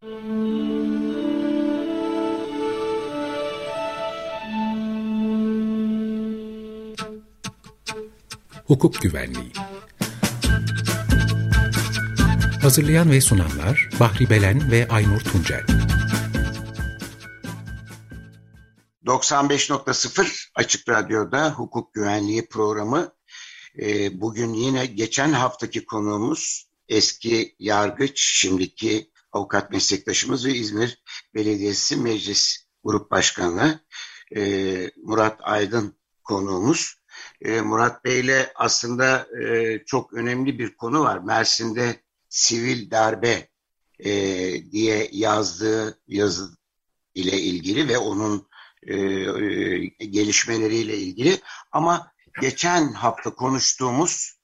Hukuk Güvenliği Hazırlayan ve sunanlar Bahri Belen ve Aynur Tuncel 95.0 Açık Radyo'da hukuk güvenliği programı. Ee, bugün yine geçen haftaki konuğumuz eski yargıç, şimdiki avukat meslektaşımız ve İzmir Belediyesi Meclis Grup Başkanı e, Murat Aydın konuğumuz. E, Murat Bey ile aslında e, çok önemli bir konu var. Mersin'de sivil darbe e, diye yazdığı yazı ile ilgili ve onun gelişmeleriyle ilgili. Ama geçen hafta konuştuğumuz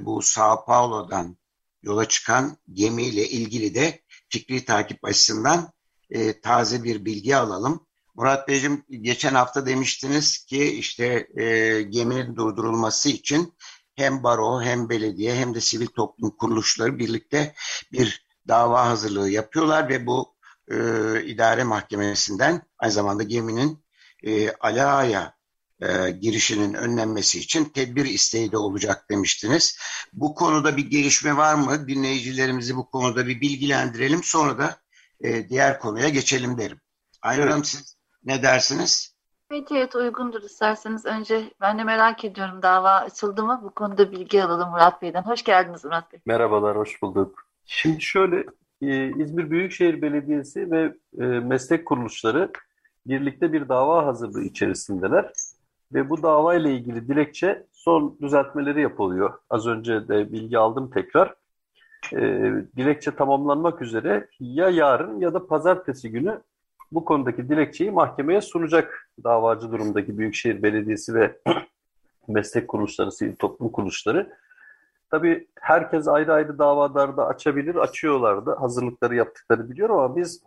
bu Sao Paulo'dan yola çıkan gemiyle ilgili de fikri takip açısından e, taze bir bilgi alalım. Murat Beyciğim geçen hafta demiştiniz ki işte e, geminin durdurulması için hem baro hem belediye hem de sivil toplum kuruluşları birlikte bir dava hazırlığı yapıyorlar ve bu e, idare mahkemesinden aynı zamanda geminin e, Alaya e, girişinin önlenmesi için tedbir isteği de olacak demiştiniz. Bu konuda bir gelişme var mı? Dinleyicilerimizi bu konuda bir bilgilendirelim. Sonra da e, diğer konuya geçelim derim. Aynur evet. Hanım siz ne dersiniz? Evet evet uygundur isterseniz önce ben de merak ediyorum dava açıldı mı? Bu konuda bilgi alalım Murat Bey'den. Hoş geldiniz Murat Bey. Merhabalar, hoş bulduk. Şimdi şöyle e, İzmir Büyükşehir Belediyesi ve e, meslek kuruluşları birlikte bir dava hazırlığı içerisindeler. Ve bu dava ile ilgili dilekçe son düzeltmeleri yapılıyor. Az önce de bilgi aldım tekrar. E, dilekçe tamamlanmak üzere ya yarın ya da pazartesi günü bu konudaki dilekçeyi mahkemeye sunacak davacı durumdaki Büyükşehir Belediyesi ve meslek kuruluşları, sivil toplum kuruluşları. Tabii herkes ayrı ayrı davalarda açabilir, açıyorlar da hazırlıkları yaptıkları biliyorum ama biz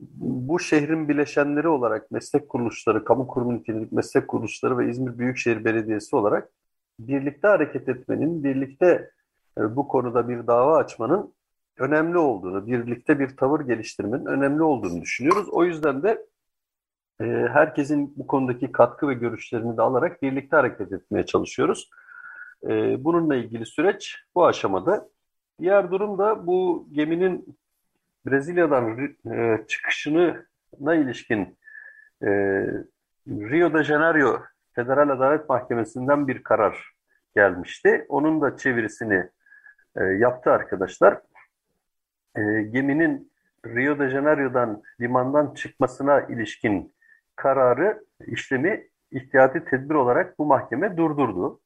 bu şehrin bileşenleri olarak meslek kuruluşları, kamu kurum nitelik meslek kuruluşları ve İzmir Büyükşehir Belediyesi olarak birlikte hareket etmenin, birlikte e, bu konuda bir dava açmanın önemli olduğunu, birlikte bir tavır geliştirmenin önemli olduğunu düşünüyoruz. O yüzden de e, herkesin bu konudaki katkı ve görüşlerini de alarak birlikte hareket etmeye çalışıyoruz. E, bununla ilgili süreç bu aşamada. Diğer durum da bu geminin Brezilya'dan e, çıkışına ilişkin e, Rio de Janeiro Federal Adalet Mahkemesi'nden bir karar gelmişti. Onun da çevirisini e, yaptı arkadaşlar. E, geminin Rio de Janeiro'dan limandan çıkmasına ilişkin kararı, işlemi ihtiyati tedbir olarak bu mahkeme durdurdu.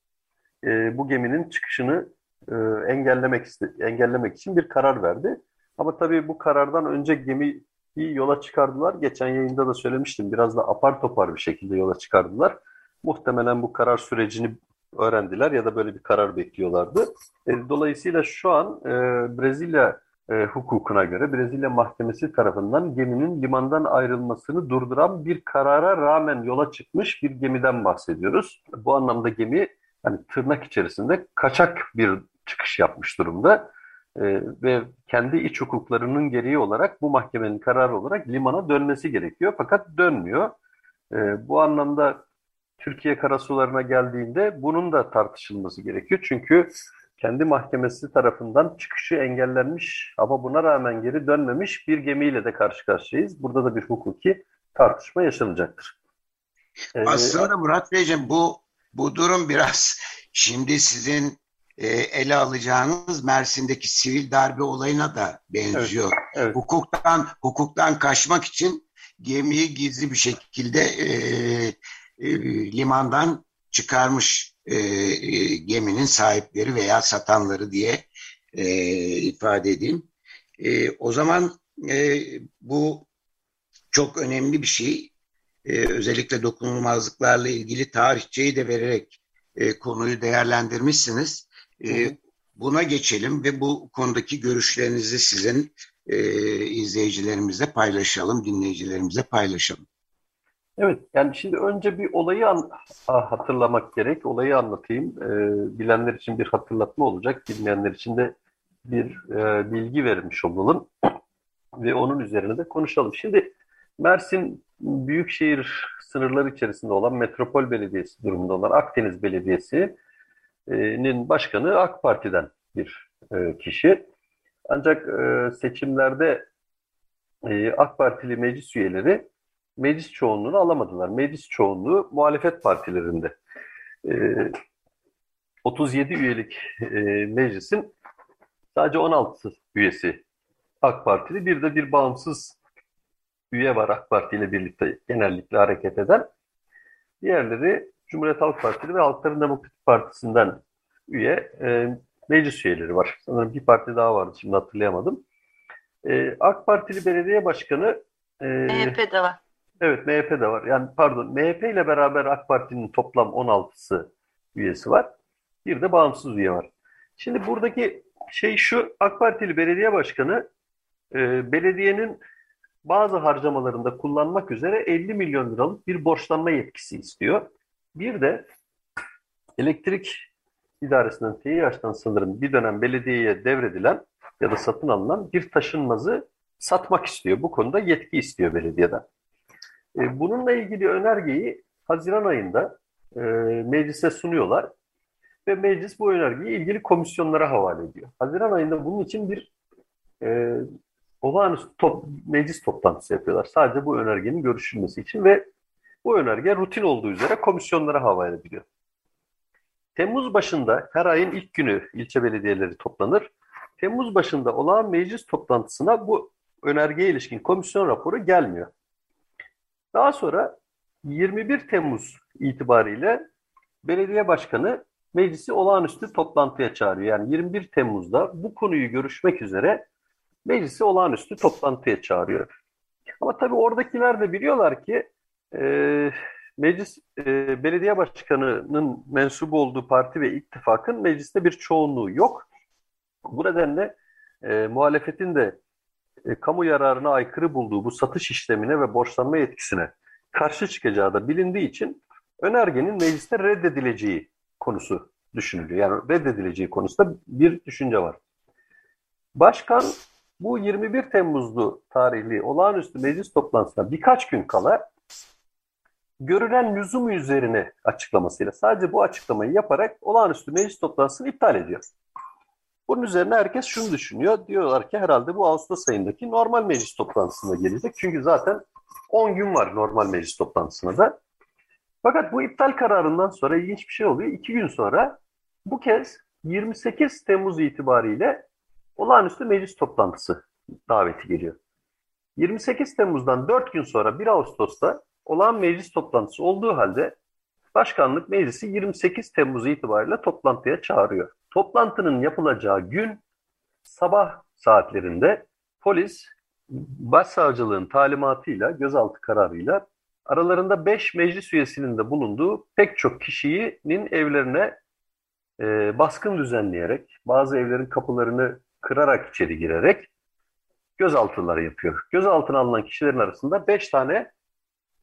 E, bu geminin çıkışını e, engellemek engellemek için bir karar verdi. Ama tabii bu karardan önce gemiyi yola çıkardılar. Geçen yayında da söylemiştim. Biraz da apar topar bir şekilde yola çıkardılar. Muhtemelen bu karar sürecini öğrendiler ya da böyle bir karar bekliyorlardı. E, dolayısıyla şu an e, Brezilya e, hukukuna göre Brezilya Mahkemesi tarafından geminin limandan ayrılmasını durduran bir karara rağmen yola çıkmış bir gemiden bahsediyoruz. Bu anlamda gemi hani tırnak içerisinde kaçak bir çıkış yapmış durumda ve kendi iç hukuklarının gereği olarak bu mahkemenin kararı olarak limana dönmesi gerekiyor fakat dönmüyor. E, bu anlamda Türkiye karasularına geldiğinde bunun da tartışılması gerekiyor. Çünkü kendi mahkemesi tarafından çıkışı engellenmiş ama buna rağmen geri dönmemiş bir gemiyle de karşı karşıyayız. Burada da bir hukuki tartışma yaşanacaktır. Ee, Aslında Murat Beyciğim bu bu durum biraz şimdi sizin e, ele alacağınız Mersin'deki sivil darbe olayına da benziyor. Evet, evet. Hukuktan hukuktan kaçmak için gemiyi gizli bir şekilde e, e, limandan çıkarmış e, e, geminin sahipleri veya satanları diye e, ifade edeyim. E, o zaman e, bu çok önemli bir şey. E, özellikle dokunulmazlıklarla ilgili tarihçeyi de vererek e, konuyu değerlendirmişsiniz. E, buna geçelim ve bu konudaki görüşlerinizi sizin e, izleyicilerimizle paylaşalım, dinleyicilerimizle paylaşalım. Evet, yani şimdi önce bir olayı an hatırlamak gerek. Olayı anlatayım. Ee, bilenler için bir hatırlatma olacak, bilmeyenler için de bir e, bilgi vermiş olalım. ve onun üzerine de konuşalım. Şimdi Mersin Büyükşehir sınırları içerisinde olan Metropol Belediyesi durumunda olan Akdeniz Belediyesi'nin başkanı AK Parti'den bir e, kişi. Ancak e, seçimlerde e, AK Partili meclis üyeleri meclis çoğunluğunu alamadılar. Meclis çoğunluğu muhalefet partilerinde. 37 üyelik meclisin sadece 16 üyesi AK Partili. Bir de bir bağımsız üye var AK Parti ile birlikte genellikle hareket eden. Diğerleri Cumhuriyet Halk Partili ve Halkların Demokratik Partisi'nden üye e, meclis üyeleri var. Sanırım bir parti daha vardı şimdi hatırlayamadım. E, AK Partili belediye başkanı e, MHP de var. Evet MHP de var. Yani pardon MHP ile beraber AK Parti'nin toplam 16'sı üyesi var. Bir de bağımsız üye var. Şimdi buradaki şey şu AK Partili belediye başkanı e, belediyenin bazı harcamalarında kullanmak üzere 50 milyon liralık bir borçlanma yetkisi istiyor. Bir de elektrik idaresinden TİH'den sanırım bir dönem belediyeye devredilen ya da satın alınan bir taşınmazı satmak istiyor. Bu konuda yetki istiyor belediyeden. E, bununla ilgili önergeyi Haziran ayında e, meclise sunuyorlar ve meclis bu önergeyi ilgili komisyonlara havale ediyor. Haziran ayında bunun için bir e, olağanüstü top, meclis toplantısı yapıyorlar. Sadece bu önergenin görüşülmesi için ve bu önerge rutin olduğu üzere komisyonlara havale ediliyor. Temmuz başında her ayın ilk günü ilçe belediyeleri toplanır. Temmuz başında olağan meclis toplantısına bu önergeye ilişkin komisyon raporu gelmiyor. Daha sonra 21 Temmuz itibariyle belediye başkanı meclisi olağanüstü toplantıya çağırıyor. Yani 21 Temmuz'da bu konuyu görüşmek üzere meclisi olağanüstü toplantıya çağırıyor. Ama tabii oradakiler de biliyorlar ki e, meclis e, belediye başkanının mensubu olduğu parti ve ittifakın mecliste bir çoğunluğu yok. Bu nedenle e, muhalefetin de e, kamu yararına aykırı bulduğu bu satış işlemine ve borçlanma yetkisine karşı çıkacağı da bilindiği için önergenin mecliste reddedileceği konusu düşünülüyor. Yani reddedileceği konusunda bir düşünce var. Başkan bu 21 Temmuzlu tarihli olağanüstü meclis toplantısına birkaç gün kala görülen lüzum üzerine açıklamasıyla sadece bu açıklamayı yaparak olağanüstü meclis toplantısını iptal ediyor. Bunun üzerine herkes şunu düşünüyor. Diyorlar ki herhalde bu Ağustos ayındaki normal meclis toplantısına gelecek. Çünkü zaten 10 gün var normal meclis toplantısına da. Fakat bu iptal kararından sonra ilginç bir şey oluyor. 2 gün sonra bu kez 28 Temmuz itibariyle olağanüstü meclis toplantısı daveti geliyor. 28 Temmuz'dan 4 gün sonra 1 Ağustos'ta olağan meclis toplantısı olduğu halde başkanlık meclisi 28 Temmuz itibariyle toplantıya çağırıyor. Toplantının yapılacağı gün sabah saatlerinde polis başsavcılığın talimatıyla, gözaltı kararıyla aralarında 5 meclis üyesinin de bulunduğu pek çok kişinin evlerine e, baskın düzenleyerek, bazı evlerin kapılarını kırarak içeri girerek gözaltıları yapıyor. Gözaltına alınan kişilerin arasında 5 tane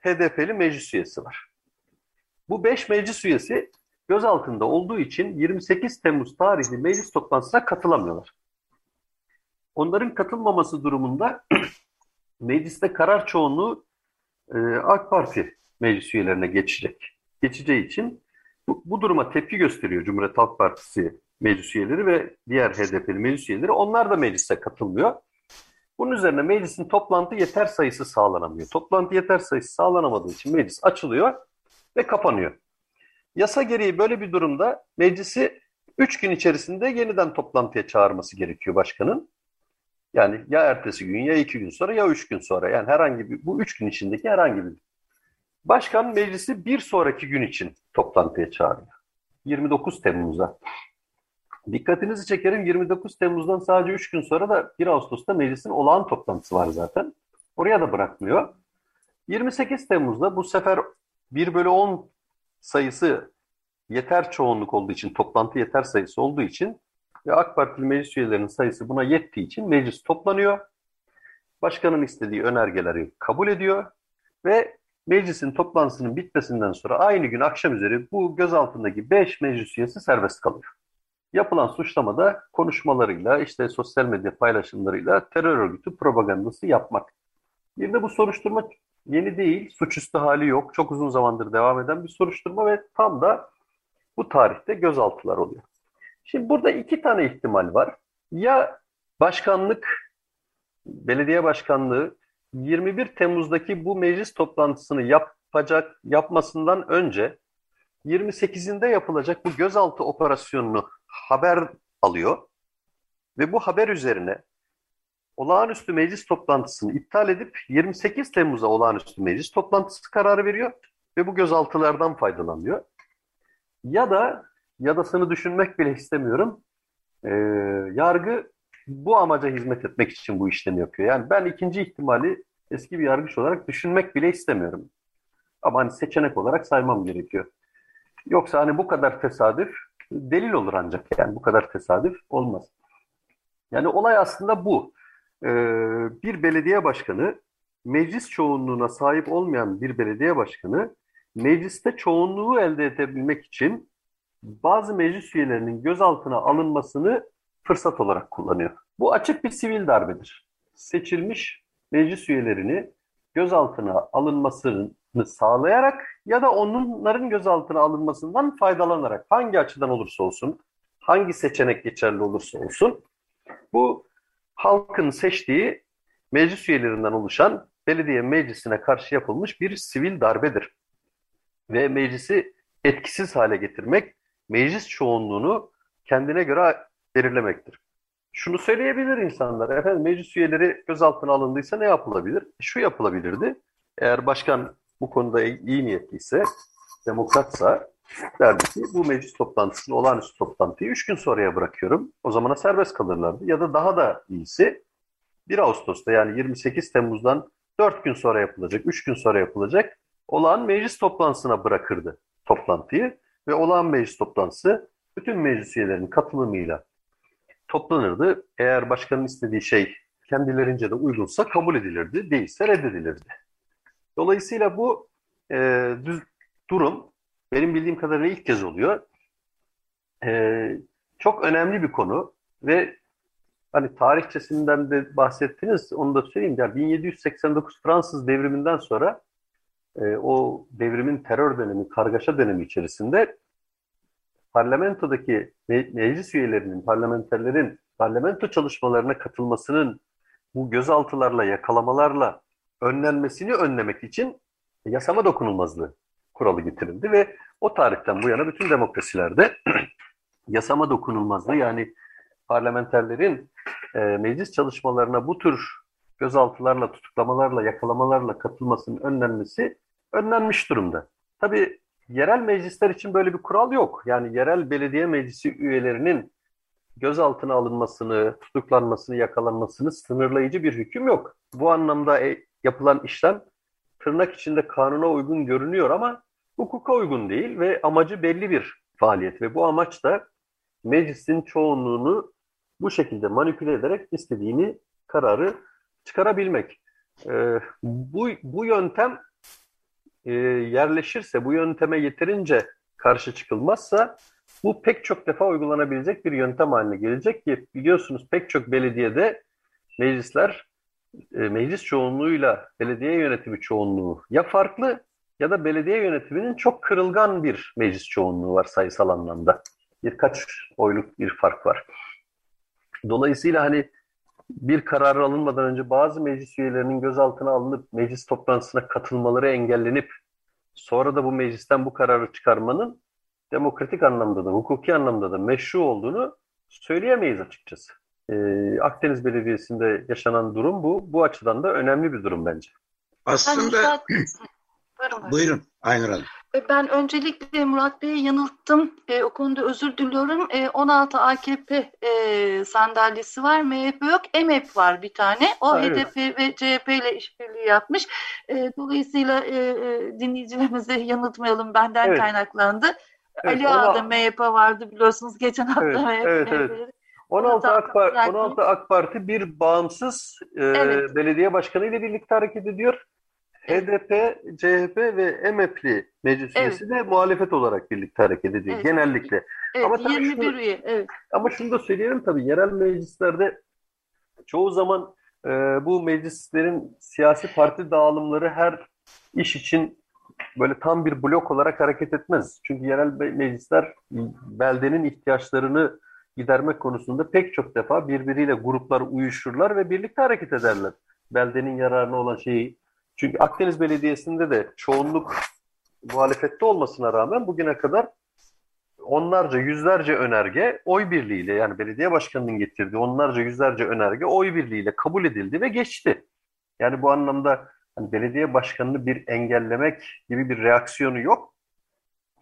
HDP'li meclis üyesi var. Bu 5 meclis üyesi gözaltında olduğu için 28 Temmuz tarihli meclis toplantısına katılamıyorlar. Onların katılmaması durumunda mecliste karar çoğunluğu e, AK Parti meclis üyelerine geçecek. Geçeceği için bu, bu duruma tepki gösteriyor Cumhuriyet Halk Partisi meclis üyeleri ve diğer HDP'li meclis üyeleri. Onlar da meclise katılmıyor. Bunun üzerine meclisin toplantı yeter sayısı sağlanamıyor. Toplantı yeter sayısı sağlanamadığı için meclis açılıyor ve kapanıyor. Yasa gereği böyle bir durumda meclisi 3 gün içerisinde yeniden toplantıya çağırması gerekiyor başkanın. Yani ya ertesi gün ya 2 gün sonra ya 3 gün sonra yani herhangi bir bu 3 gün içindeki herhangi bir Başkan meclisi bir sonraki gün için toplantıya çağırıyor. 29 Temmuz'a. Dikkatinizi çekerim 29 Temmuz'dan sadece 3 gün sonra da 1 Ağustos'ta meclisin olağan toplantısı var zaten. Oraya da bırakmıyor. 28 Temmuz'da bu sefer 1 bölü 10 sayısı yeter çoğunluk olduğu için, toplantı yeter sayısı olduğu için ve AK Partili meclis üyelerinin sayısı buna yettiği için meclis toplanıyor. Başkanın istediği önergeleri kabul ediyor ve meclisin toplantısının bitmesinden sonra aynı gün akşam üzeri bu gözaltındaki 5 meclis üyesi serbest kalıyor. Yapılan suçlamada konuşmalarıyla, işte sosyal medya paylaşımlarıyla terör örgütü propagandası yapmak. Bir de bu soruşturma yeni değil, suçüstü hali yok. Çok uzun zamandır devam eden bir soruşturma ve tam da bu tarihte gözaltılar oluyor. Şimdi burada iki tane ihtimal var. Ya başkanlık, belediye başkanlığı 21 Temmuz'daki bu meclis toplantısını yapacak, yapmasından önce 28'inde yapılacak bu gözaltı operasyonunu haber alıyor ve bu haber üzerine olağanüstü meclis toplantısını iptal edip 28 Temmuz'a olağanüstü meclis toplantısı kararı veriyor ve bu gözaltılardan faydalanıyor. Ya da yadasını düşünmek bile istemiyorum. Ee, yargı bu amaca hizmet etmek için bu işlemi yapıyor. Yani ben ikinci ihtimali eski bir yargıç olarak düşünmek bile istemiyorum. Ama hani seçenek olarak saymam gerekiyor. Yoksa hani bu kadar tesadüf delil olur ancak yani bu kadar tesadüf olmaz. Yani olay aslında bu. Ee, bir belediye başkanı meclis çoğunluğuna sahip olmayan bir belediye başkanı mecliste çoğunluğu elde edebilmek için bazı meclis üyelerinin gözaltına alınmasını fırsat olarak kullanıyor. Bu açık bir sivil darbedir. Seçilmiş meclis üyelerini gözaltına alınmasını sağlayarak ya da onların gözaltına alınmasından faydalanarak hangi açıdan olursa olsun, hangi seçenek geçerli olursa olsun bu halkın seçtiği meclis üyelerinden oluşan belediye meclisine karşı yapılmış bir sivil darbedir. Ve meclisi etkisiz hale getirmek, meclis çoğunluğunu kendine göre belirlemektir. Şunu söyleyebilir insanlar, efendim meclis üyeleri gözaltına alındıysa ne yapılabilir? Şu yapılabilirdi, eğer başkan bu konuda iyi niyetliyse, demokratsa derdi ki bu meclis toplantısını, olağanüstü toplantıyı 3 gün sonraya bırakıyorum. O zamana serbest kalırlardı. Ya da daha da iyisi 1 Ağustos'ta yani 28 Temmuz'dan 4 gün sonra yapılacak, 3 gün sonra yapılacak olağan meclis toplantısına bırakırdı toplantıyı. Ve olağan meclis toplantısı bütün meclis üyelerinin katılımıyla toplanırdı. Eğer başkanın istediği şey kendilerince de uygunsa kabul edilirdi, değilse reddedilirdi. Dolayısıyla bu e, düz, durum benim bildiğim kadarıyla ilk kez oluyor. E, çok önemli bir konu ve hani tarihçesinden de bahsettiniz, onu da söyleyeyim. Yani 1789 Fransız devriminden sonra e, o devrimin terör dönemi, kargaşa dönemi içerisinde parlamentodaki me meclis üyelerinin, parlamenterlerin parlamento çalışmalarına katılmasının bu gözaltılarla, yakalamalarla önlenmesini önlemek için yasama dokunulmazlığı kuralı getirildi ve o tarihten bu yana bütün demokrasilerde yasama dokunulmazlığı yani parlamenterlerin e, meclis çalışmalarına bu tür gözaltılarla, tutuklamalarla, yakalamalarla katılmasının önlenmesi önlenmiş durumda. Tabii yerel meclisler için böyle bir kural yok. Yani yerel belediye meclisi üyelerinin gözaltına alınmasını, tutuklanmasını, yakalanmasını sınırlayıcı bir hüküm yok. Bu anlamda e, yapılan işlem tırnak içinde kanuna uygun görünüyor ama hukuka uygun değil ve amacı belli bir faaliyet ve bu amaç da meclisin çoğunluğunu bu şekilde manipüle ederek istediğini kararı çıkarabilmek. Ee, bu, bu yöntem e, yerleşirse, bu yönteme yeterince karşı çıkılmazsa bu pek çok defa uygulanabilecek bir yöntem haline gelecek ki biliyorsunuz pek çok belediyede meclisler e, meclis çoğunluğuyla belediye yönetimi çoğunluğu ya farklı ya da belediye yönetiminin çok kırılgan bir meclis çoğunluğu var sayısal anlamda. Birkaç oyluk bir fark var. Dolayısıyla hani bir karar alınmadan önce bazı meclis üyelerinin gözaltına alınıp meclis toplantısına katılmaları engellenip sonra da bu meclisten bu kararı çıkarmanın demokratik anlamda da hukuki anlamda da meşru olduğunu söyleyemeyiz açıkçası. Ee, Akdeniz Belediyesi'nde yaşanan durum bu. Bu açıdan da önemli bir durum bence. Aslında buyurun, buyurun Aynur Hanım. E, ben öncelikle Murat Bey'i yanılttım. E, o konuda özür diliyorum. E, 16 AKP e, sandalyesi var. MHP yok. EMEP var bir tane. O ha, HDP evet. ve CHP ile işbirliği yapmış. E, dolayısıyla e, e, dinleyicilerimizi yanıltmayalım. Benden evet. kaynaklandı. Evet, Ali Ağa'da MHP vardı biliyorsunuz. Geçen hafta evet, MHP. Evet, evet. 16 AK, Parti, 16 AK Parti bir bağımsız e, evet. belediye başkanı ile birlikte hareket ediyor. HDP, CHP ve EMEP'li meclis Evet. üyesi de muhalefet olarak birlikte hareket ediyor Evet. genellikle. Evet, Ama tabii 21 şunu- üye. Evet. Ama şunu da söyleyelim tabii yerel meclislerde çoğu zaman e, bu meclislerin siyasi parti dağılımları her iş için böyle tam bir blok olarak hareket etmez. Çünkü yerel me- meclisler beldenin ihtiyaçlarını gidermek konusunda pek çok defa birbiriyle gruplar uyuşurlar ve birlikte hareket ederler. Beldenin yararına olan şeyi. Çünkü Akdeniz Belediyesi'nde de çoğunluk muhalefette olmasına rağmen bugüne kadar onlarca, yüzlerce önerge oy birliğiyle yani belediye başkanının getirdiği onlarca, yüzlerce önerge oy birliğiyle kabul edildi ve geçti. Yani bu anlamda hani belediye başkanını bir engellemek gibi bir reaksiyonu yok.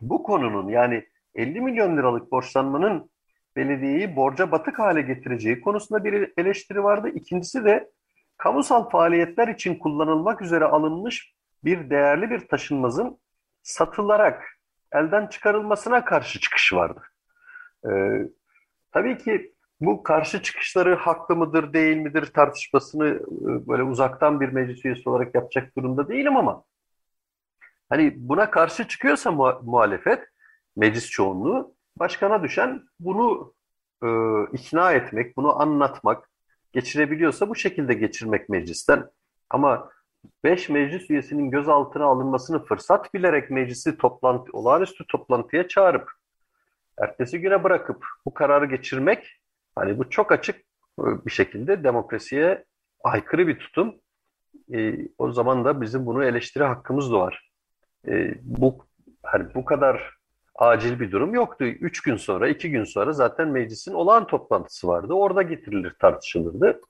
Bu konunun yani 50 milyon liralık borçlanmanın belediyeyi borca batık hale getireceği konusunda bir eleştiri vardı. İkincisi de kamusal faaliyetler için kullanılmak üzere alınmış bir değerli bir taşınmazın satılarak elden çıkarılmasına karşı çıkış vardı. Ee, tabii ki bu karşı çıkışları haklı mıdır değil midir tartışmasını e, böyle uzaktan bir meclis üyesi olarak yapacak durumda değilim ama hani buna karşı çıkıyorsa muha- muhalefet, meclis çoğunluğu başkana düşen bunu e, ikna etmek, bunu anlatmak, geçirebiliyorsa bu şekilde geçirmek meclisten. Ama 5 meclis üyesinin gözaltına alınmasını fırsat bilerek meclisi toplantı, olağanüstü toplantıya çağırıp ertesi güne bırakıp bu kararı geçirmek hani bu çok açık e, bir şekilde demokrasiye aykırı bir tutum. E, o zaman da bizim bunu eleştiri hakkımız doğar. E, bu hani bu kadar acil bir durum yoktu. Üç gün sonra, iki gün sonra zaten meclisin olağan toplantısı vardı. Orada getirilir, tartışılırdı.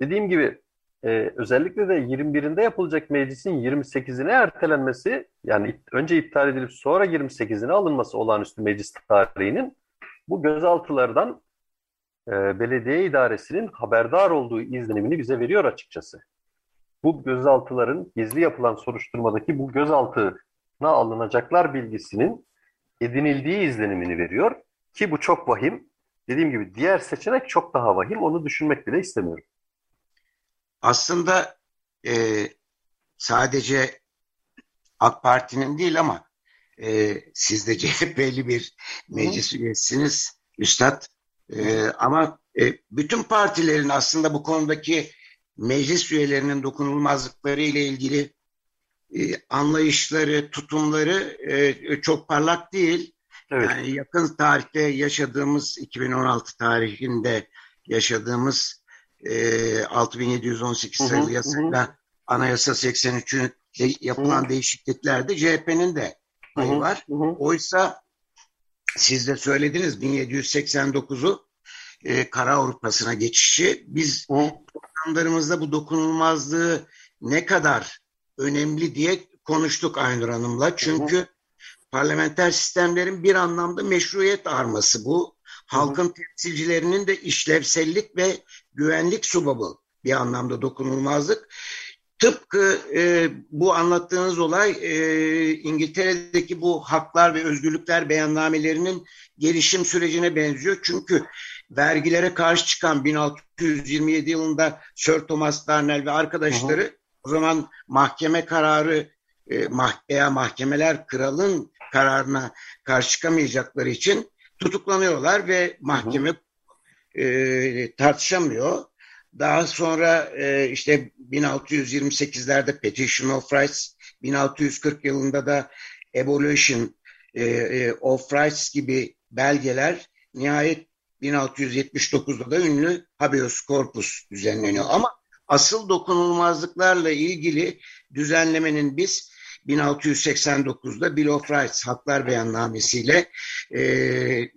Dediğim gibi e, özellikle de 21'inde yapılacak meclisin 28'ine ertelenmesi, yani önce iptal edilip sonra 28'ine alınması olağanüstü meclis tarihinin bu gözaltılardan e, belediye idaresinin haberdar olduğu izlenimini bize veriyor açıkçası. Bu gözaltıların gizli yapılan soruşturmadaki bu gözaltına alınacaklar bilgisinin edinildiği izlenimini veriyor ki bu çok vahim. Dediğim gibi diğer seçenek çok daha vahim. Onu düşünmek bile istemiyorum. Aslında e, sadece AK Parti'nin değil ama e, siz de CHP'li bir meclis üyesiniz Üstad. E, ama e, bütün partilerin aslında bu konudaki meclis üyelerinin dokunulmazlıkları ile ilgili anlayışları, tutumları e, çok parlak değil. Evet. Yani yakın tarihte yaşadığımız 2016 tarihinde yaşadığımız e, 6718 Hı hı, sayılı hı. yasayla Anayasa 83'ün de, yapılan değişikliklerde CHP'nin de payı Hı hı, var. hı hı. Oysa siz de söylediniz 1789'u e, Kara Avrupa'sına geçişi biz Hı hı. programlarımızda bu dokunulmazlığı ne kadar önemli diye konuştuk Aynur Hanım'la. Çünkü parlamenter sistemlerin bir anlamda meşruiyet arması bu. Halkın temsilcilerinin de işlevsellik ve güvenlik subabı bir anlamda dokunulmazlık. Tıpkı e, bu anlattığınız olay e, İngiltere'deki bu haklar ve özgürlükler beyannamelerinin gelişim sürecine benziyor. Çünkü vergilere karşı çıkan 1627 yılında Sir Thomas Darnell ve arkadaşları o zaman mahkeme kararı e, veya mahkemeler kralın kararına karşı çıkamayacakları için tutuklanıyorlar ve mahkeme e, tartışamıyor. Daha sonra e, işte 1628'lerde Petition of Rights, 1640 yılında da Abolition e, e, of Rights gibi belgeler nihayet 1679'da da ünlü habeas corpus düzenleniyor. Ama asıl dokunulmazlıklarla ilgili düzenlemenin biz 1689'da Bill of Rights Haklar Beyannamesiyle e, e,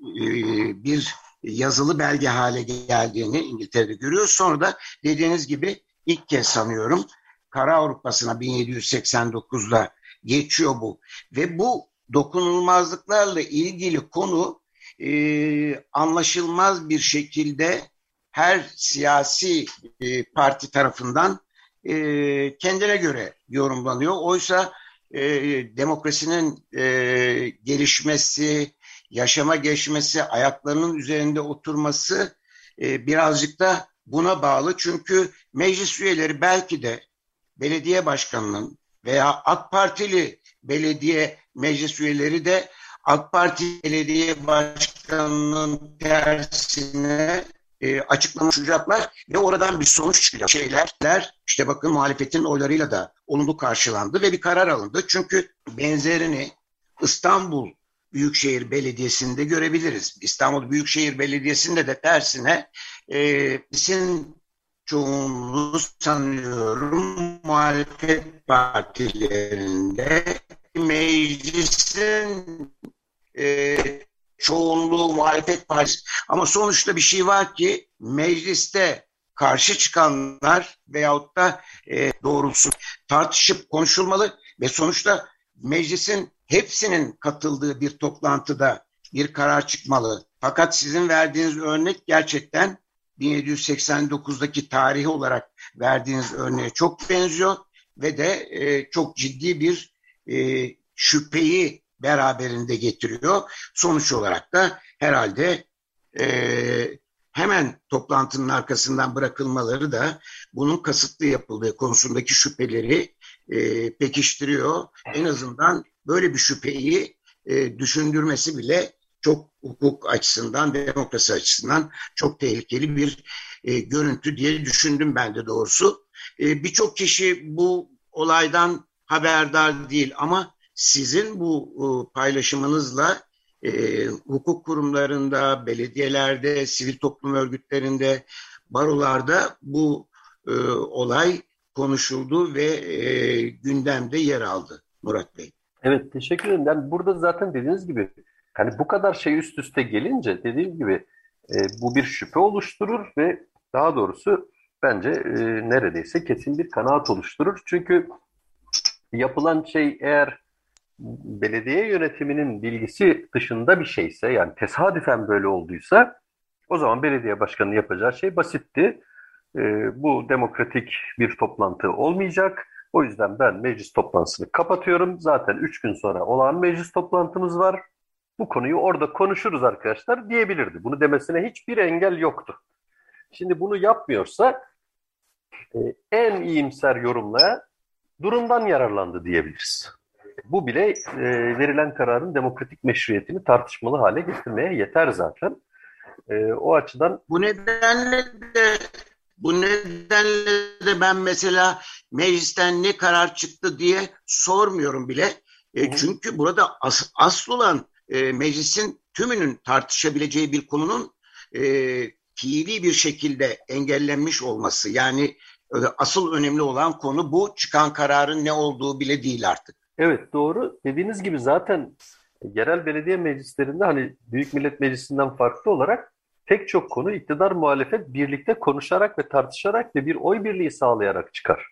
bir yazılı belge hale geldiğini İngiltere'de görüyoruz. Sonra da dediğiniz gibi ilk kez sanıyorum Kara Avrupa'sına 1789'da geçiyor bu. Ve bu dokunulmazlıklarla ilgili konu e, anlaşılmaz bir şekilde her siyasi e, parti tarafından e, kendine göre yorumlanıyor. Oysa e, demokrasinin e, gelişmesi, yaşama geçmesi, ayaklarının üzerinde oturması e, birazcık da buna bağlı. Çünkü meclis üyeleri belki de belediye başkanının veya AK Partili belediye meclis üyeleri de AK Parti belediye başkanının tersine e, açıklama sunacaklar ve oradan bir sonuç çıkacak. Şeyler işte bakın muhalefetin oylarıyla da olumlu karşılandı ve bir karar alındı. Çünkü benzerini İstanbul Büyükşehir Belediyesi'nde görebiliriz. İstanbul Büyükşehir Belediyesi'nde de tersine e, bizim çoğunluğu sanıyorum muhalefet partilerinde meclisin e, çoğunluğu muhalefet partisi. Ama sonuçta bir şey var ki mecliste karşı çıkanlar veyahut da e, doğrusu tartışıp konuşulmalı ve sonuçta meclisin hepsinin katıldığı bir toplantıda bir karar çıkmalı. Fakat sizin verdiğiniz örnek gerçekten 1789'daki tarihi olarak verdiğiniz örneğe çok benziyor ve de e, çok ciddi bir e, şüpheyi beraberinde getiriyor. Sonuç olarak da herhalde e, hemen toplantının arkasından bırakılmaları da bunun kasıtlı yapıldığı konusundaki şüpheleri e, pekiştiriyor. En azından böyle bir şüpheyi e, düşündürmesi bile çok hukuk açısından, demokrasi açısından çok tehlikeli bir e, görüntü diye düşündüm ben de doğrusu. E, Birçok kişi bu olaydan haberdar değil ama sizin bu e, paylaşımınızla e, hukuk kurumlarında, belediyelerde, sivil toplum örgütlerinde, barolarda bu e, olay konuşuldu ve e, gündemde yer aldı Murat Bey. Evet teşekkür ederim. Yani burada zaten dediğiniz gibi hani bu kadar şey üst üste gelince dediğim gibi e, bu bir şüphe oluşturur ve daha doğrusu bence e, neredeyse kesin bir kanaat oluşturur. Çünkü yapılan şey eğer belediye yönetiminin bilgisi dışında bir şeyse yani tesadüfen böyle olduysa o zaman belediye başkanının yapacağı şey basitti. E, bu demokratik bir toplantı olmayacak. O yüzden ben meclis toplantısını kapatıyorum. Zaten üç gün sonra olan meclis toplantımız var. Bu konuyu orada konuşuruz arkadaşlar diyebilirdi. Bunu demesine hiçbir engel yoktu. Şimdi bunu yapmıyorsa e, en iyimser yorumla durumdan yararlandı diyebiliriz. Bu bile e, verilen kararın demokratik meşruiyetini tartışmalı hale getirmeye yeter zaten. E, o açıdan bu nedenle de bu nedenle de ben mesela meclisten ne karar çıktı diye sormuyorum bile. E, çünkü burada as, asıl olan e, meclisin tümünün tartışabileceği bir konunun e, fiili bir şekilde engellenmiş olması. Yani e, asıl önemli olan konu bu. Çıkan kararın ne olduğu bile değil artık. Evet doğru. Dediğiniz gibi zaten yerel belediye meclislerinde hani Büyük Millet Meclisi'nden farklı olarak pek çok konu iktidar muhalefet birlikte konuşarak ve tartışarak ve bir oy birliği sağlayarak çıkar.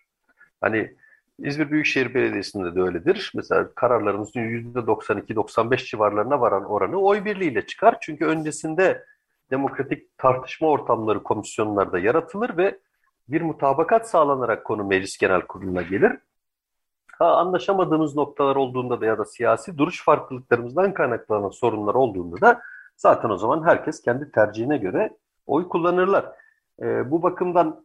Hani İzmir Büyükşehir Belediyesi'nde de öyledir. Mesela kararlarımızın %92-95 civarlarına varan oranı oy birliğiyle çıkar. Çünkü öncesinde demokratik tartışma ortamları komisyonlarda yaratılır ve bir mutabakat sağlanarak konu Meclis Genel Kurulu'na gelir. Ha, anlaşamadığımız noktalar olduğunda da ya da siyasi duruş farklılıklarımızdan kaynaklanan sorunlar olduğunda da zaten o zaman herkes kendi tercihine göre oy kullanırlar. E, bu bakımdan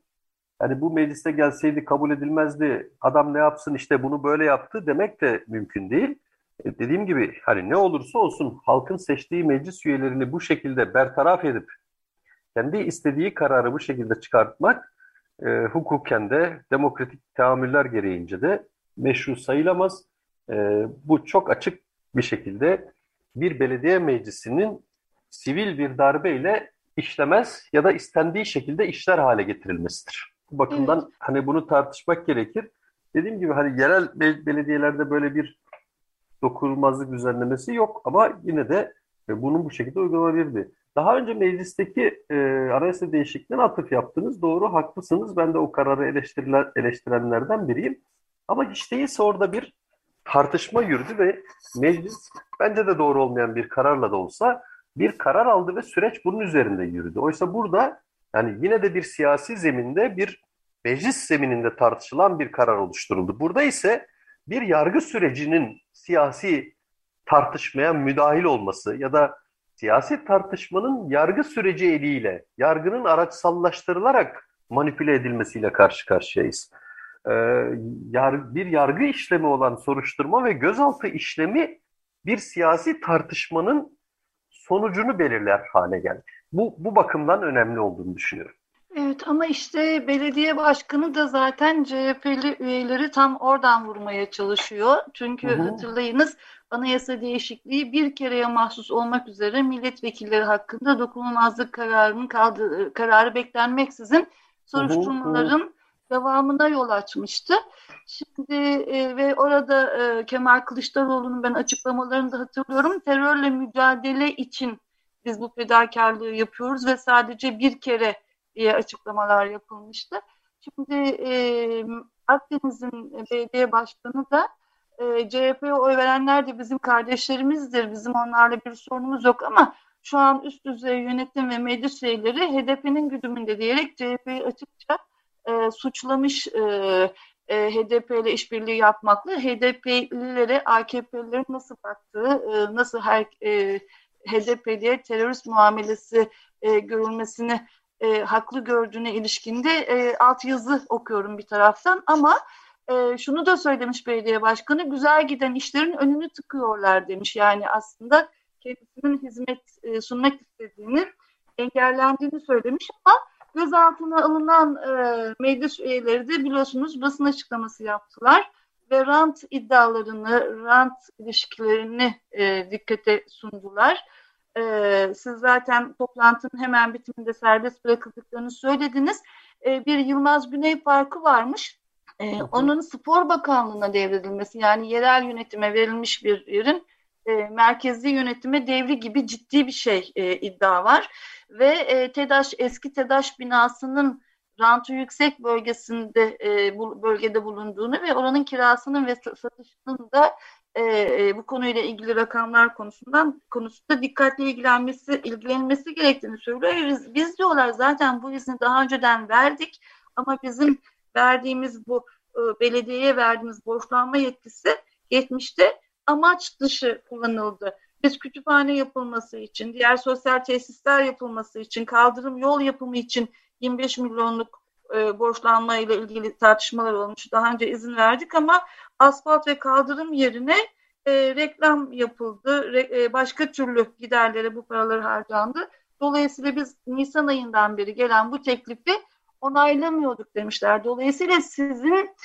yani bu mecliste gelseydi kabul edilmezdi, adam ne yapsın işte bunu böyle yaptı demek de mümkün değil. E, dediğim gibi hani ne olursa olsun halkın seçtiği meclis üyelerini bu şekilde bertaraf edip kendi istediği kararı bu şekilde çıkartmak e, hukuken de demokratik teamüller gereğince de meşru sayılamaz. E, bu çok açık bir şekilde bir belediye meclisinin sivil bir darbeyle işlemez ya da istendiği şekilde işler hale getirilmesidir. Bu bakımdan evet. hani bunu tartışmak gerekir. Dediğim gibi hani yerel belediyelerde böyle bir dokunulmazlık düzenlemesi yok ama yine de e, bunun bu şekilde uygulanabilirdi. Daha önce meclisteki e, anayasa değişikliğine atıf yaptınız. Doğru, haklısınız. Ben de o kararı eleştirilen, eleştirenlerden biriyim. Ama hiç değilse orada bir tartışma yürüdü ve meclis bence de doğru olmayan bir kararla da olsa bir karar aldı ve süreç bunun üzerinde yürüdü. Oysa burada yani yine de bir siyasi zeminde bir meclis zemininde tartışılan bir karar oluşturuldu. Burada ise bir yargı sürecinin siyasi tartışmaya müdahil olması ya da siyasi tartışmanın yargı süreci eliyle, yargının araçsallaştırılarak manipüle edilmesiyle karşı karşıyayız. E, yar, bir yargı işlemi olan soruşturma ve gözaltı işlemi bir siyasi tartışmanın sonucunu belirler hale geldi. Bu, bu bakımdan önemli olduğunu düşünüyorum. Evet ama işte belediye başkanı da zaten CHP'li üyeleri tam oradan vurmaya çalışıyor. Çünkü hı hı. hatırlayınız anayasa değişikliği bir kereye mahsus olmak üzere milletvekilleri hakkında dokunulmazlık kararının kaldı, kararı beklenmeksizin soruşturmaların hı hı. Devamına yol açmıştı. Şimdi e, ve orada e, Kemal Kılıçdaroğlu'nun ben açıklamalarını da hatırlıyorum. Terörle mücadele için biz bu fedakarlığı yapıyoruz ve sadece bir kere diye açıklamalar yapılmıştı. Şimdi e, Akdeniz'in belediye başkanı da e, CHP'ye oy verenler de bizim kardeşlerimizdir. Bizim onlarla bir sorunumuz yok ama şu an üst düzey yönetim ve meclis üyeleri HDP'nin güdümünde diyerek CHP'yi açıkça e, suçlamış e, e, HDP ile işbirliği yapmakla HDP'lilere AKP'lilerin nasıl baktığı, e, nasıl her e, HDP'liye terörist muamelesi e, görülmesini e, haklı gördüğüne ilişkinde e, alt yazı okuyorum bir taraftan ama e, şunu da söylemiş belediye başkanı güzel giden işlerin önünü tıkıyorlar demiş. Yani aslında kendisinin hizmet e, sunmak istediğini engellendiğini söylemiş ama gözaltına alınan e, meclis üyeleri de biliyorsunuz basın açıklaması yaptılar ve rant iddialarını, rant ilişkilerini e, dikkate sundular. E, siz zaten toplantının hemen bitiminde serbest bırakıldıklarını söylediniz. E, bir Yılmaz Güney Parkı varmış. E, onun spor bakanlığına devredilmesi yani yerel yönetime verilmiş bir yerin e, merkezi yönetime devri gibi ciddi bir şey e, iddia var. Ve e, TEDAŞ eski TEDAŞ binasının rantı yüksek bölgesinde e, bu bölgede bulunduğunu ve oranın kirasının ve satışının da e, e, bu konuyla ilgili rakamlar konusundan konusunda dikkatli ilgilenmesi ilgilenmesi gerektiğini söylüyor. Biz, biz diyorlar zaten bu izni daha önceden verdik ama bizim verdiğimiz bu e, belediyeye verdiğimiz borçlanma yetkisi geçmişte amaç dışı kullanıldı. Biz kütüphane yapılması için, diğer sosyal tesisler yapılması için, kaldırım yol yapımı için 25 milyonluk e, borçlanma ile ilgili tartışmalar olmuş. Daha önce izin verdik ama asfalt ve kaldırım yerine e, reklam yapıldı. Re, e, başka türlü giderlere bu paralar harcandı. Dolayısıyla biz Nisan ayından beri gelen bu teklifi onaylamıyorduk demişler. Dolayısıyla sizin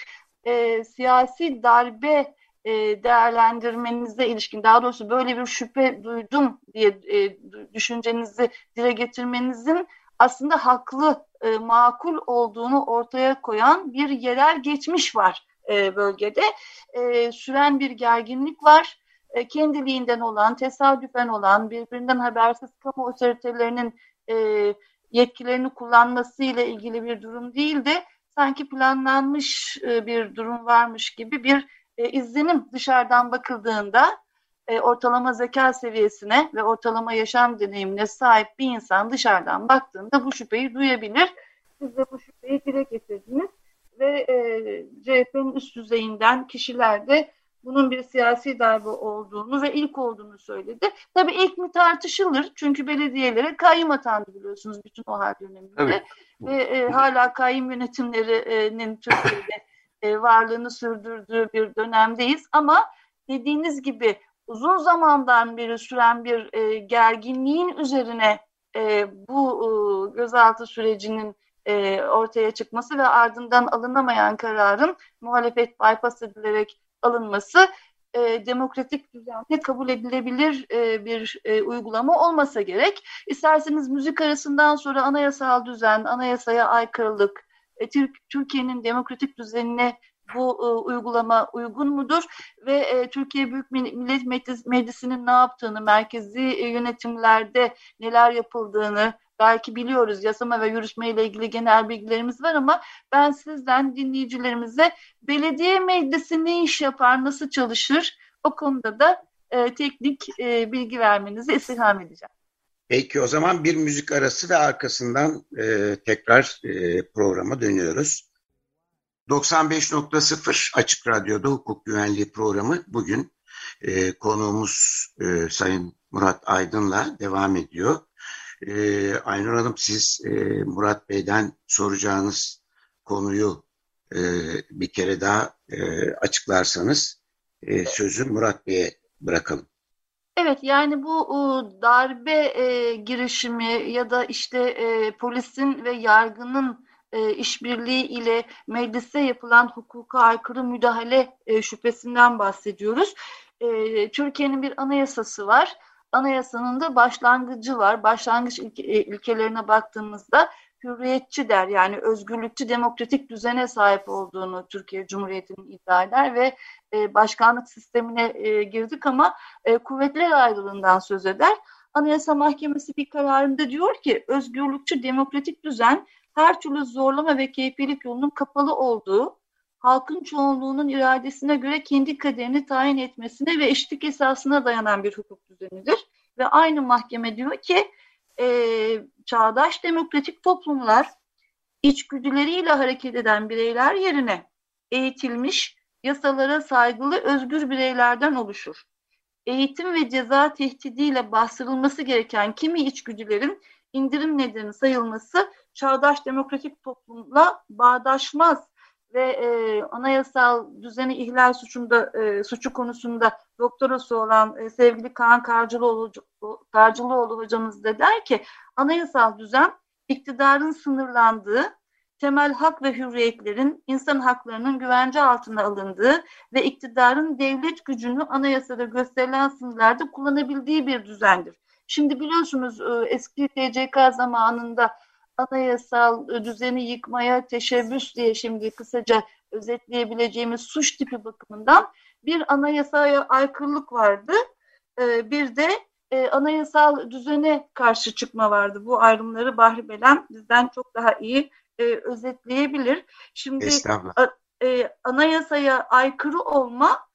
e, siyasi darbe e, değerlendirmenize ilişkin daha doğrusu böyle bir şüphe duydum diye e, düşüncenizi dile getirmenizin aslında haklı, e, makul olduğunu ortaya koyan bir yerel geçmiş var e, bölgede. E, süren bir gerginlik var. E, kendiliğinden olan, tesadüfen olan, birbirinden habersiz kamu otoritelerinin e, yetkilerini kullanması ile ilgili bir durum değil de sanki planlanmış e, bir durum varmış gibi bir e, izlenim dışarıdan bakıldığında e, ortalama zeka seviyesine ve ortalama yaşam deneyimine sahip bir insan dışarıdan baktığında bu şüpheyi duyabilir. Siz de bu şüpheyi dile getirdiniz ve e, CHP'nin üst düzeyinden kişiler de bunun bir siyasi darbe olduğunu ve ilk olduğunu söyledi. Tabii ilk mi tartışılır çünkü belediyelere kayyum atandı biliyorsunuz bütün o hal döneminde. Evet. Ve e, hala kayyum yönetimlerinin Türkiye'de e, varlığını sürdürdüğü bir dönemdeyiz ama dediğiniz gibi uzun zamandan beri süren bir e, gerginliğin üzerine e, bu gözaltı sürecinin ortaya çıkması ve ardından alınamayan kararın muhalefet bypass edilerek alınması e, demokratik düzende kabul edilebilir e, bir e, uygulama olmasa gerek. İsterseniz müzik arasından sonra anayasal düzen, anayasaya aykırılık, e, Türkiye'nin demokratik düzenine bu e, uygulama uygun mudur ve e, Türkiye Büyük Millet Meclisi'nin ne yaptığını, merkezi e, yönetimlerde neler yapıldığını belki biliyoruz. Yasama ve yürütme ile ilgili genel bilgilerimiz var ama ben sizden dinleyicilerimize belediye meclisi ne iş yapar, nasıl çalışır o konuda da e, teknik e, bilgi vermenizi istirham edeceğim. Peki o zaman bir müzik arası ve arkasından e, tekrar e, programa dönüyoruz. 95.0 Açık Radyo'da hukuk güvenliği programı bugün e, konuğumuz e, Sayın Murat Aydın'la devam ediyor. E, Aynur Hanım siz e, Murat Bey'den soracağınız konuyu e, bir kere daha e, açıklarsanız e, sözü Murat Bey'e bırakalım. Evet yani bu darbe e, girişimi ya da işte e, polisin ve yargının e, işbirliği ile meclise yapılan hukuka aykırı müdahale şüphesinden bahsediyoruz. Türkiye'nin bir anayasası var. Anayasanın da başlangıcı var. Başlangıç ilke, ilkelerine baktığımızda hürriyetçi der yani özgürlükçü demokratik düzene sahip olduğunu Türkiye Cumhuriyeti'nin iddia eder ve e, başkanlık sistemine e, girdik ama e, kuvvetler ayrılığından söz eder. Anayasa Mahkemesi bir kararında diyor ki özgürlükçü demokratik düzen her türlü zorlama ve keyfilik yolunun kapalı olduğu, halkın çoğunluğunun iradesine göre kendi kaderini tayin etmesine ve eşitlik esasına dayanan bir hukuk düzenidir. Ve aynı mahkeme diyor ki e, çağdaş demokratik toplumlar içgüdüleriyle hareket eden bireyler yerine eğitilmiş, yasalara saygılı, özgür bireylerden oluşur. Eğitim ve ceza tehdidiyle bastırılması gereken kimi içgüdülerin indirim nedeni sayılması çağdaş demokratik toplumla bağdaşmaz ve e, anayasal düzeni ihlal suçunda e, suçu konusunda doktorası olan e, sevgili Kaan Karcılıoğlu, hocamız da der ki anayasal düzen iktidarın sınırlandığı temel hak ve hürriyetlerin insan haklarının güvence altına alındığı ve iktidarın devlet gücünü anayasada gösterilen sınırlarda kullanabildiği bir düzendir. Şimdi biliyorsunuz e, eski TCK zamanında anayasal düzeni yıkmaya teşebbüs diye şimdi kısaca özetleyebileceğimiz suç tipi bakımından bir anayasaya aykırılık vardı. E, bir de e, anayasal düzene karşı çıkma vardı. Bu ayrımları Bahri Belen bizden çok daha iyi özetleyebilir. Şimdi anayasaya aykırı olma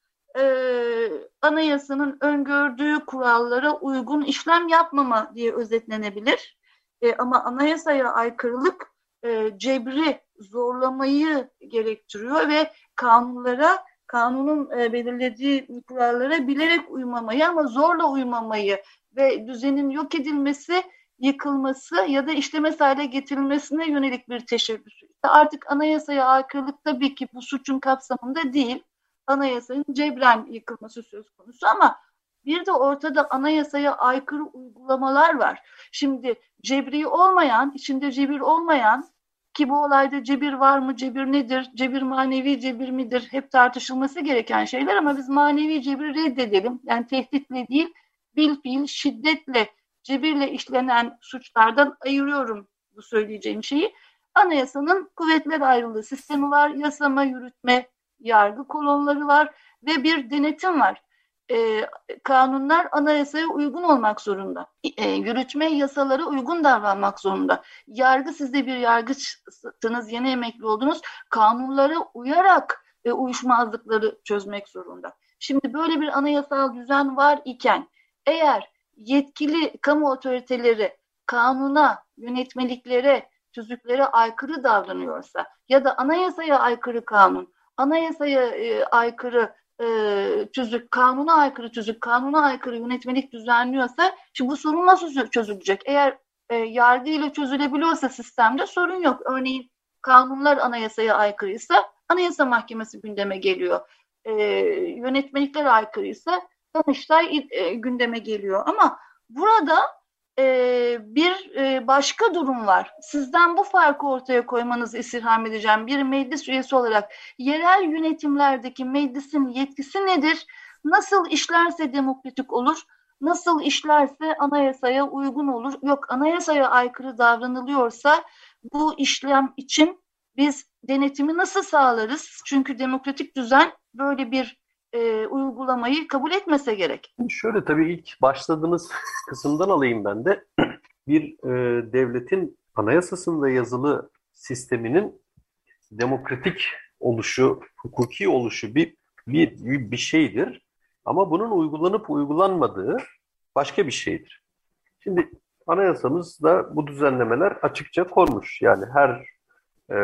anayasanın öngördüğü kurallara uygun işlem yapmama diye özetlenebilir. E, ama anayasaya aykırılık e, cebri zorlamayı gerektiriyor ve kanunlara kanunun e, belirlediği kurallara bilerek uymamayı ama zorla uymamayı ve düzenin yok edilmesi, yıkılması ya da işlemez hale getirilmesine yönelik bir teşebbüs. Artık anayasaya aykırılık tabii ki bu suçun kapsamında değil. Anayasanın cebren yıkılması söz konusu ama bir de ortada anayasaya aykırı uygulamalar var. Şimdi cebri olmayan, içinde cebir olmayan ki bu olayda cebir var mı, cebir nedir, cebir manevi cebir midir hep tartışılması gereken şeyler ama biz manevi cebiri reddedelim. Yani tehditle değil, bil fiil, şiddetle, cebirle işlenen suçlardan ayırıyorum bu söyleyeceğim şeyi. Anayasanın kuvvetler ayrılığı sistemi var, yasama, yürütme, yargı kolonları var ve bir denetim var e, kanunlar anayasaya uygun olmak zorunda. E, yürütme yasaları uygun davranmak zorunda. Yargı sizde bir yargıçsınız, yeni emekli oldunuz. Kanunlara uyarak e, uyuşmazlıkları çözmek zorunda. Şimdi böyle bir anayasal düzen var iken eğer yetkili kamu otoriteleri kanuna, yönetmeliklere, tüzüklere aykırı davranıyorsa ya da anayasaya aykırı kanun, anayasaya e, aykırı e, tüzük, kanuna aykırı tüzük, kanuna aykırı yönetmelik düzenliyorsa şimdi bu sorun nasıl çözülecek? Eğer e, yargı ile çözülebiliyorsa sistemde sorun yok. Örneğin kanunlar anayasaya aykırıysa anayasa mahkemesi gündeme geliyor. E, yönetmelikler aykırıysa Danıştay e, gündeme geliyor. Ama burada e, bir e, başka durum var. Sizden bu farkı ortaya koymanızı istirham edeceğim. Bir meclis üyesi olarak yerel yönetimlerdeki meclisin yetkisi nedir? Nasıl işlerse demokratik olur? Nasıl işlerse anayasaya uygun olur? Yok anayasaya aykırı davranılıyorsa bu işlem için biz denetimi nasıl sağlarız? Çünkü demokratik düzen böyle bir e, uygulamayı kabul etmese gerek. Şöyle tabii ilk başladığınız kısımdan alayım ben de. Bir e, devletin anayasasında yazılı sisteminin demokratik oluşu, hukuki oluşu bir, bir, bir şeydir. Ama bunun uygulanıp uygulanmadığı başka bir şeydir. Şimdi anayasamızda bu düzenlemeler açıkça konmuş. Yani her e,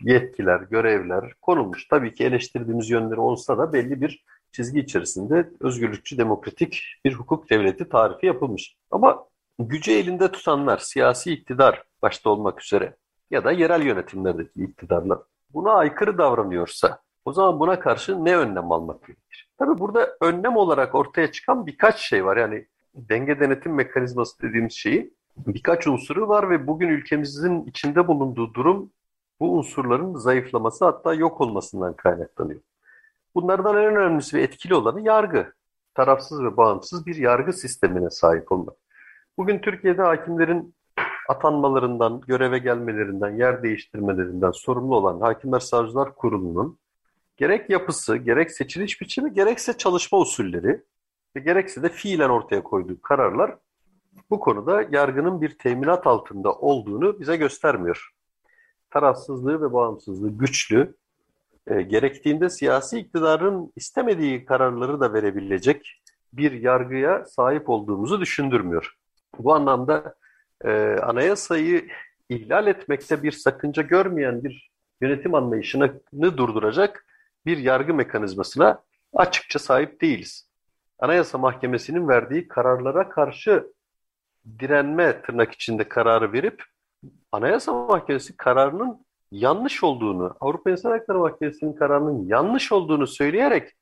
yetkiler, görevler konulmuş. Tabii ki eleştirdiğimiz yönleri olsa da belli bir çizgi içerisinde özgürlükçü demokratik bir hukuk devleti tarifi yapılmış. Ama gücü elinde tutanlar, siyasi iktidar başta olmak üzere ya da yerel yönetimlerdeki iktidarlar buna aykırı davranıyorsa o zaman buna karşı ne önlem almak gerekir? Tabii burada önlem olarak ortaya çıkan birkaç şey var. Yani denge denetim mekanizması dediğimiz şeyi birkaç unsuru var ve bugün ülkemizin içinde bulunduğu durum bu unsurların zayıflaması hatta yok olmasından kaynaklanıyor. Bunlardan en önemlisi ve etkili olanı yargı. Tarafsız ve bağımsız bir yargı sistemine sahip olmak. Bugün Türkiye'de hakimlerin atanmalarından, göreve gelmelerinden, yer değiştirmelerinden sorumlu olan Hakimler Savcılar Kurulu'nun gerek yapısı, gerek seçiliş biçimi, gerekse çalışma usulleri ve gerekse de fiilen ortaya koyduğu kararlar bu konuda yargının bir teminat altında olduğunu bize göstermiyor. Tarafsızlığı ve bağımsızlığı güçlü, e, gerektiğinde siyasi iktidarın istemediği kararları da verebilecek bir yargıya sahip olduğumuzu düşündürmüyor. Bu anlamda e, anayasayı ihlal etmekte bir sakınca görmeyen bir yönetim anlayışını durduracak bir yargı mekanizmasına açıkça sahip değiliz. Anayasa Mahkemesi'nin verdiği kararlara karşı direnme tırnak içinde kararı verip Anayasa Mahkemesi kararının yanlış olduğunu, Avrupa İnsan Hakları Mahkemesi'nin kararının yanlış olduğunu söyleyerek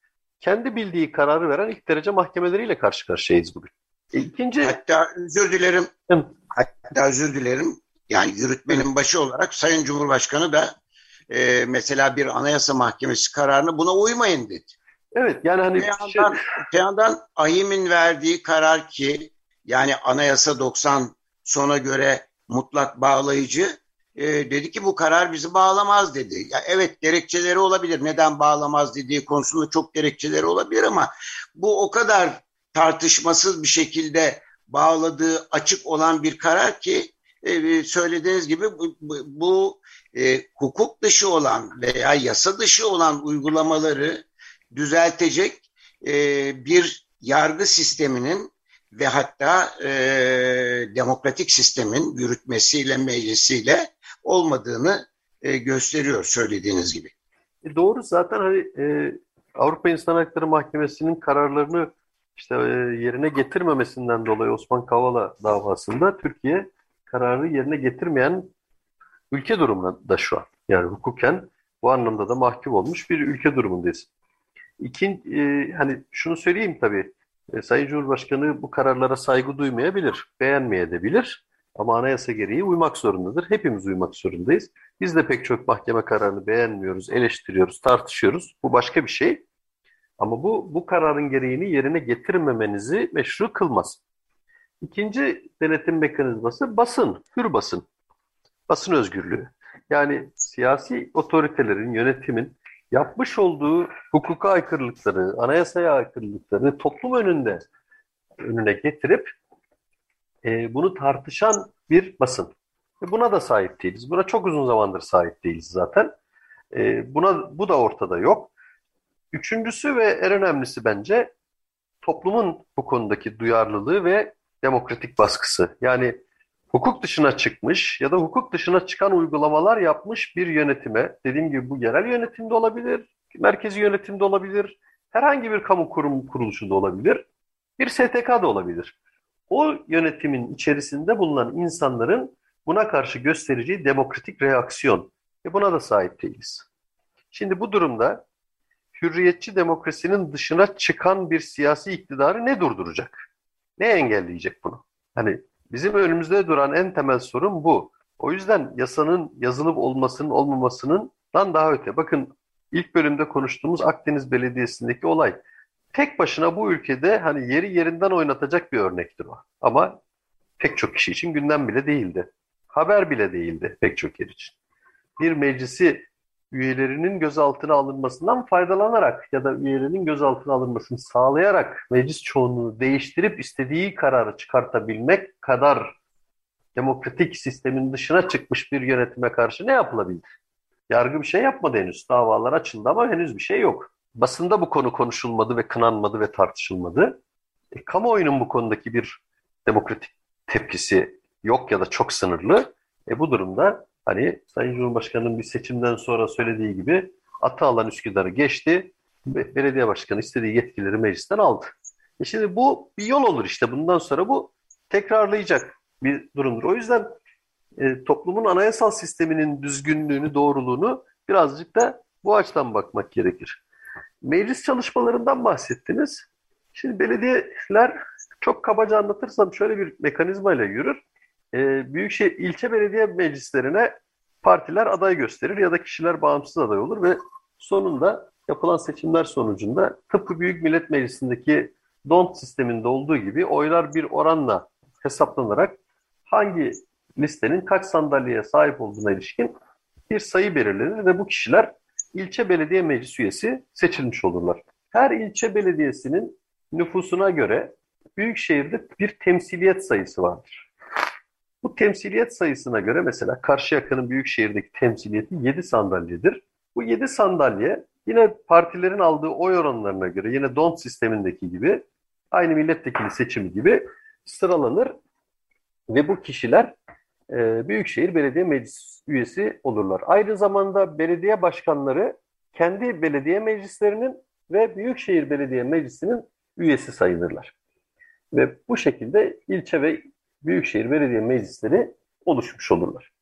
kendi bildiği kararı veren ilk derece mahkemeleriyle karşı karşıyayız bugün. İkinci... Hatta özür dilerim. Hı. Hatta özür dilerim. Yani yürütmenin başı olarak Sayın Cumhurbaşkanı da e, mesela bir anayasa mahkemesi kararını buna uymayın dedi. Evet yani hani... Bir yandan, bir yandan AİHM'in verdiği karar ki yani anayasa 90 sona göre mutlak bağlayıcı e, dedi ki bu karar bizi bağlamaz dedi. Ya evet gerekçeleri olabilir. Neden bağlamaz dediği konusunda çok gerekçeleri olabilir ama bu o kadar tartışmasız bir şekilde bağladığı açık olan bir karar ki e, söylediğiniz gibi bu, bu, bu e, hukuk dışı olan veya yasa dışı olan uygulamaları düzeltecek e, bir yargı sisteminin ve hatta e, demokratik sistemin yürütmesiyle, meclisiyle olmadığını e, gösteriyor söylediğiniz gibi. E doğru zaten hani e, Avrupa İnsan Hakları Mahkemesi'nin kararlarını işte e, yerine getirmemesinden dolayı Osman Kavala davasında Türkiye kararı yerine getirmeyen ülke durumunda şu an. Yani hukuken bu anlamda da mahkum olmuş bir ülke durumundayız. İkin, e, hani şunu söyleyeyim tabii. E, Sayın Cumhurbaşkanı bu kararlara saygı duymayabilir, beğenmeyebilir. Ama anayasa gereği uymak zorundadır. Hepimiz uymak zorundayız. Biz de pek çok mahkeme kararını beğenmiyoruz, eleştiriyoruz, tartışıyoruz. Bu başka bir şey. Ama bu, bu kararın gereğini yerine getirmemenizi meşru kılmaz. İkinci denetim mekanizması basın, hür basın. Basın özgürlüğü. Yani siyasi otoritelerin, yönetimin yapmış olduğu hukuka aykırılıkları, anayasaya aykırılıkları toplum önünde önüne getirip e, bunu tartışan bir basın. Ve buna da sahip değiliz. Buna çok uzun zamandır sahip değiliz zaten. E, buna bu da ortada yok. Üçüncüsü ve en önemlisi bence toplumun bu konudaki duyarlılığı ve demokratik baskısı. Yani hukuk dışına çıkmış ya da hukuk dışına çıkan uygulamalar yapmış bir yönetime, dediğim gibi bu yerel yönetimde olabilir, merkezi yönetimde olabilir, herhangi bir kamu kurum kuruluşu da olabilir, bir STK da olabilir. O yönetimin içerisinde bulunan insanların buna karşı göstereceği demokratik reaksiyon. Ve buna da sahip değiliz. Şimdi bu durumda hürriyetçi demokrasinin dışına çıkan bir siyasi iktidarı ne durduracak? Ne engelleyecek bunu? Hani bizim önümüzde duran en temel sorun bu. O yüzden yasanın yazılıp olmasının olmamasının daha öte. Bakın ilk bölümde konuştuğumuz Akdeniz Belediyesi'ndeki olay. Tek başına bu ülkede hani yeri yerinden oynatacak bir örnektir o. Ama pek çok kişi için gündem bile değildi. Haber bile değildi pek çok yer için. Bir meclisi üyelerinin gözaltına alınmasından faydalanarak ya da üyelerinin gözaltına alınmasını sağlayarak meclis çoğunluğu değiştirip istediği kararı çıkartabilmek kadar demokratik sistemin dışına çıkmış bir yönetime karşı ne yapılabilir? Yargı bir şey yapmadı henüz. Davalar açıldı ama henüz bir şey yok. Basında bu konu konuşulmadı ve kınanmadı ve tartışılmadı. E, kamuoyunun bu konudaki bir demokratik tepkisi yok ya da çok sınırlı. E, bu durumda Hani Sayın Cumhurbaşkanı'nın bir seçimden sonra söylediği gibi atı alan Üsküdar'ı geçti. Belediye başkanı istediği yetkileri meclisten aldı. E şimdi bu bir yol olur işte. Bundan sonra bu tekrarlayacak bir durumdur. O yüzden e, toplumun anayasal sisteminin düzgünlüğünü, doğruluğunu Birazcık da bu açıdan bakmak gerekir. Meclis çalışmalarından bahsettiniz. Şimdi belediyeler çok kabaca anlatırsam şöyle bir mekanizmayla yürür. E, büyükşehir ilçe belediye meclislerine partiler aday gösterir ya da kişiler bağımsız aday olur ve sonunda yapılan seçimler sonucunda tıpkı Büyük Millet Meclisi'ndeki DONT sisteminde olduğu gibi oylar bir oranla hesaplanarak hangi listenin kaç sandalyeye sahip olduğuna ilişkin bir sayı belirlenir ve bu kişiler ilçe belediye meclis üyesi seçilmiş olurlar. Her ilçe belediyesinin nüfusuna göre büyük şehirde bir temsiliyet sayısı vardır. Bu temsiliyet sayısına göre mesela Karşıyaka'nın büyük şehirdeki temsiliyeti 7 sandalyedir. Bu 7 sandalye yine partilerin aldığı oy oranlarına göre yine DONT sistemindeki gibi aynı milletvekili seçimi gibi sıralanır ve bu kişiler e, Büyükşehir Belediye Meclis üyesi olurlar. Aynı zamanda belediye başkanları kendi belediye meclislerinin ve Büyükşehir Belediye Meclisi'nin üyesi sayılırlar. Ve bu şekilde ilçe ve Büyükşehir Belediye Meclisleri oluşmuş olurlar.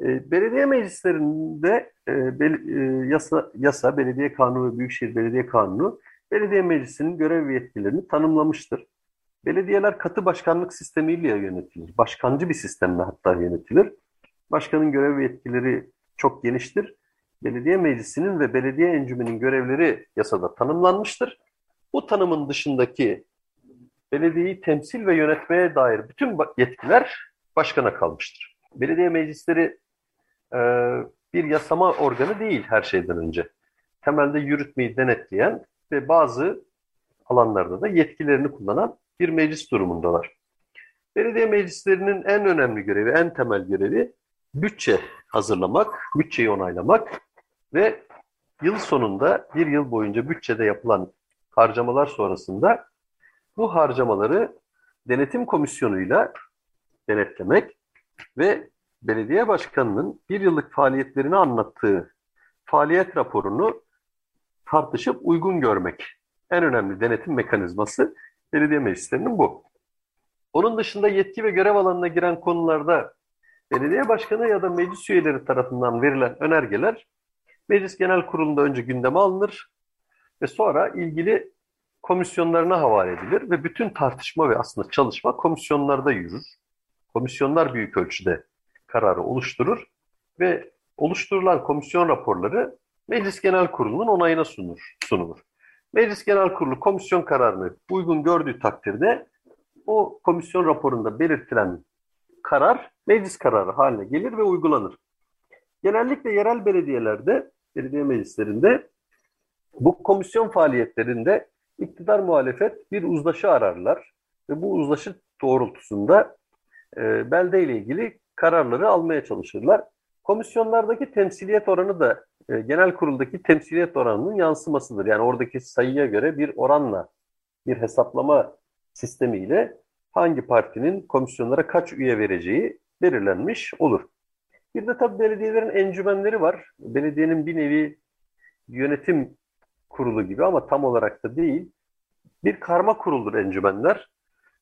E, belediye meclislerinde e, be, e, yasa, yasa, belediye kanunu ve Büyükşehir Belediye Kanunu belediye meclisinin görev yetkilerini tanımlamıştır. Belediyeler katı başkanlık sistemiyle yönetilir. Başkancı bir sistemle hatta yönetilir. Başkanın görev yetkileri çok geniştir. Belediye meclisinin ve belediye encüminin görevleri yasada tanımlanmıştır. Bu tanımın dışındaki belediyeyi temsil ve yönetmeye dair bütün yetkiler başkana kalmıştır. Belediye meclisleri e, bir yasama organı değil her şeyden önce. Temelde yürütmeyi denetleyen ve bazı alanlarda da yetkilerini kullanan bir meclis durumundalar. Belediye meclislerinin en önemli görevi, en temel görevi bütçe hazırlamak, bütçeyi onaylamak ve yıl sonunda bir yıl boyunca bütçede yapılan harcamalar sonrasında bu harcamaları denetim komisyonuyla denetlemek ve belediye başkanının bir yıllık faaliyetlerini anlattığı faaliyet raporunu tartışıp uygun görmek. En önemli denetim mekanizması belediye meclislerinin bu. Onun dışında yetki ve görev alanına giren konularda belediye başkanı ya da meclis üyeleri tarafından verilen önergeler meclis genel kurulunda önce gündeme alınır ve sonra ilgili komisyonlarına havale edilir ve bütün tartışma ve aslında çalışma komisyonlarda yürür. Komisyonlar büyük ölçüde kararı oluşturur ve oluşturulan komisyon raporları Meclis Genel Kurulu'nun onayına sunur, sunulur. Meclis Genel Kurulu komisyon kararını uygun gördüğü takdirde o komisyon raporunda belirtilen karar meclis kararı haline gelir ve uygulanır. Genellikle yerel belediyelerde, belediye meclislerinde bu komisyon faaliyetlerinde iktidar muhalefet bir uzlaşı ararlar ve bu uzlaşı doğrultusunda e, belde ile ilgili kararları almaya çalışırlar. Komisyonlardaki temsiliyet oranı da e, genel kuruldaki temsiliyet oranının yansımasıdır. Yani oradaki sayıya göre bir oranla, bir hesaplama sistemiyle hangi partinin komisyonlara kaç üye vereceği belirlenmiş olur. Bir de tabii belediyelerin encümenleri var. Belediyenin bir nevi yönetim kurulu gibi ama tam olarak da değil. Bir karma kuruldur encümenler.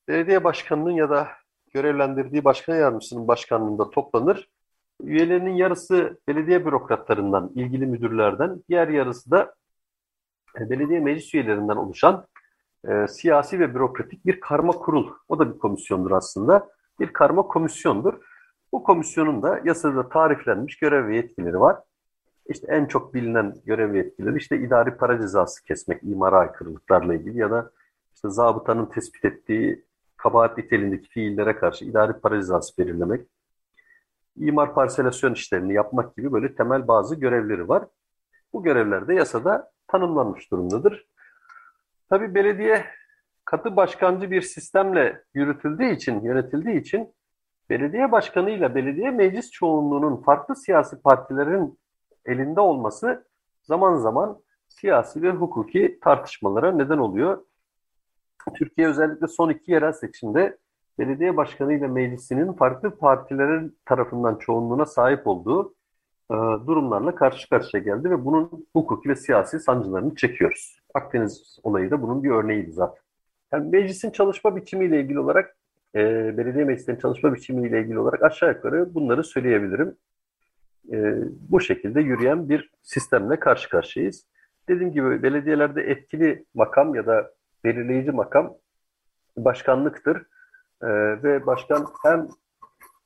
Belediye başkanının ya da görevlendirdiği başkan yardımcısının başkanlığında toplanır Üyelerinin yarısı belediye bürokratlarından, ilgili müdürlerden, diğer yarısı da e, belediye meclis üyelerinden oluşan e, siyasi ve bürokratik bir karma kurul. O da bir komisyondur aslında. Bir karma komisyondur. Bu komisyonun da yasada tariflenmiş görev ve yetkileri var. İşte en çok bilinen görev yetkileri işte idari para cezası kesmek, imara aykırılıklarla ilgili ya da işte zabıtanın tespit ettiği kabahat niteliğindeki fiillere karşı idari para cezası belirlemek, imar parselasyon işlerini yapmak gibi böyle temel bazı görevleri var. Bu görevler de yasada tanımlanmış durumdadır. Tabi belediye katı başkancı bir sistemle yürütüldüğü için, yönetildiği için belediye başkanıyla belediye meclis çoğunluğunun farklı siyasi partilerin elinde olması zaman zaman siyasi ve hukuki tartışmalara neden oluyor. Türkiye özellikle son iki yerel seçimde belediye başkanı ile meclisinin farklı partilerin tarafından çoğunluğuna sahip olduğu e, durumlarla karşı karşıya geldi ve bunun hukuki ve siyasi sancılarını çekiyoruz. Akdeniz olayı da bunun bir örneğiydi zaten. Yani meclisin çalışma biçimiyle ilgili olarak, e, belediye meclisinin çalışma biçimiyle ilgili olarak aşağı yukarı bunları söyleyebilirim. E, bu şekilde yürüyen bir sistemle karşı karşıyayız. Dediğim gibi belediyelerde etkili makam ya da belirleyici makam başkanlıktır. E, ve başkan hem